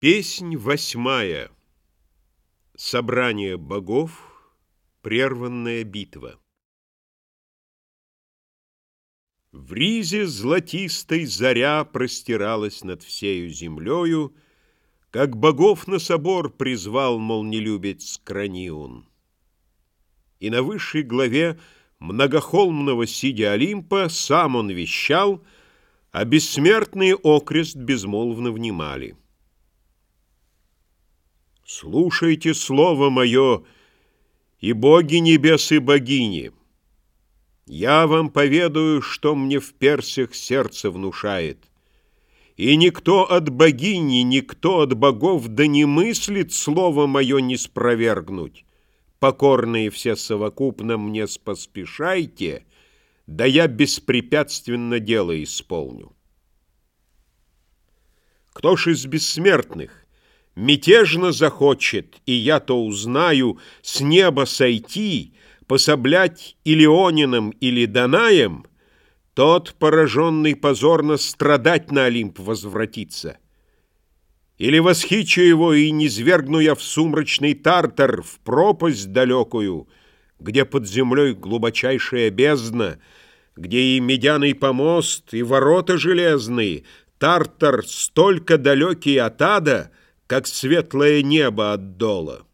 Песнь восьмая. Собрание богов. Прерванная битва. В ризе золотистой заря простиралась над всею землею, Как богов на собор призвал молнелюбец Краниун. И на высшей главе многохолмного сидя Олимпа Сам он вещал, а бессмертные окрест безмолвно внимали. Слушайте слово мое, и боги небес, и богини. Я вам поведаю, что мне в персях сердце внушает. И никто от богини, никто от богов да не мыслит слово мое не спровергнуть. Покорные все совокупно мне споспешайте, да я беспрепятственно дело исполню. Кто ж из бессмертных Мятежно захочет, и я то узнаю, С неба сойти, пособлять или Онином, или Данаем, Тот, пораженный позорно, страдать на Олимп возвратится. Или восхичу его и низвергну я в сумрачный тартар, В пропасть далекую, где под землей глубочайшая бездна, Где и медяный помост, и ворота железные, Тартар столько далекий от ада — как светлое небо от дола.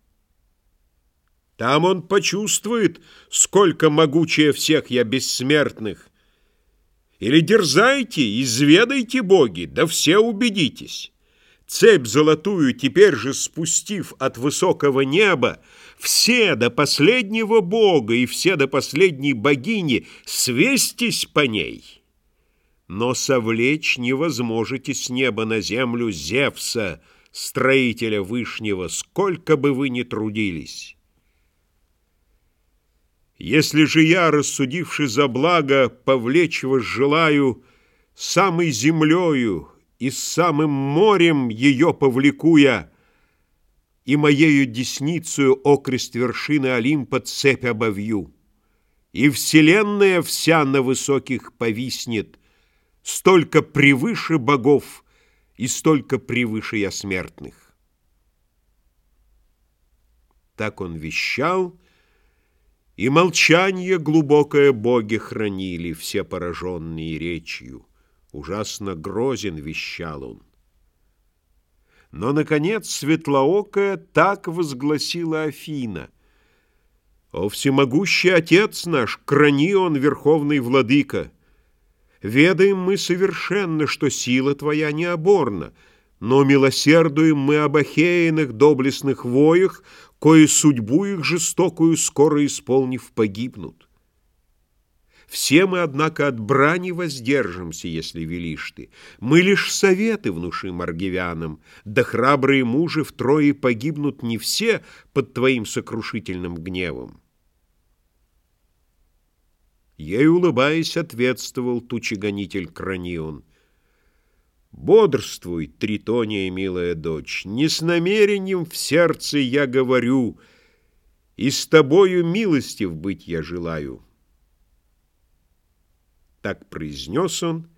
Там он почувствует, сколько могучее всех я бессмертных. Или дерзайте, изведайте, боги, да все убедитесь. Цепь золотую теперь же спустив от высокого неба, все до последнего бога и все до последней богини свестись по ней. Но совлечь невозможете с неба на землю Зевса, строителя Вышнего, сколько бы вы ни трудились. Если же я, рассудивши за благо, повлечь вас желаю, самой землею и самым морем ее повлеку я, и моею десницею окрест вершины Олимпа цепь обовью, и вселенная вся на высоких повиснет, столько превыше богов, и столько превыше я смертных. Так он вещал, и молчание глубокое боги хранили, все пораженные речью. Ужасно грозен вещал он. Но, наконец, светлоокая так возгласила Афина. «О, всемогущий Отец наш, крани он, верховный владыка!» Ведаем мы совершенно, что сила твоя необорна, но милосердуем мы об ахеянных доблестных воях, кое судьбу их жестокую скоро исполнив погибнут. Все мы, однако, от брани воздержимся, если велишь ты. Мы лишь советы внушим аргивянам, да храбрые мужи втрое погибнут не все под твоим сокрушительным гневом. Ей, улыбаясь, ответствовал тучегонитель Кранион. «Бодрствуй, Тритония, милая дочь, не с намерением в сердце я говорю, и с тобою милостив быть я желаю». Так произнес он,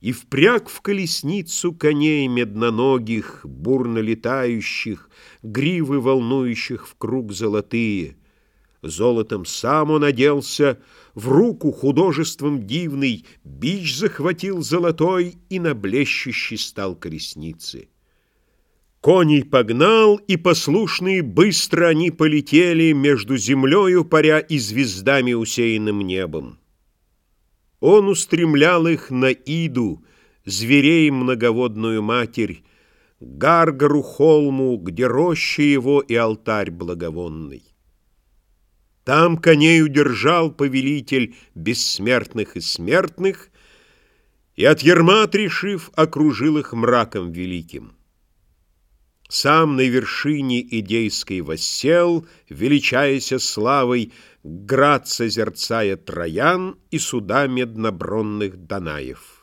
и впряг в колесницу коней медноногих, бурно летающих, гривы волнующих в круг золотые — Золотом сам он оделся, в руку художеством дивный Бич захватил золотой и на блещущий стал колесницы. Коней погнал, и послушные быстро они полетели Между землею паря и звездами усеянным небом. Он устремлял их на Иду, зверей многоводную матерь, Гаргару холму, где роща его и алтарь благовонный. Там коней удержал повелитель бессмертных и смертных, И от ерма отрешив, окружил их мраком великим. Сам на вершине идейской воссел, Величаяся славой, град созерцая Троян И суда меднобронных Данаев.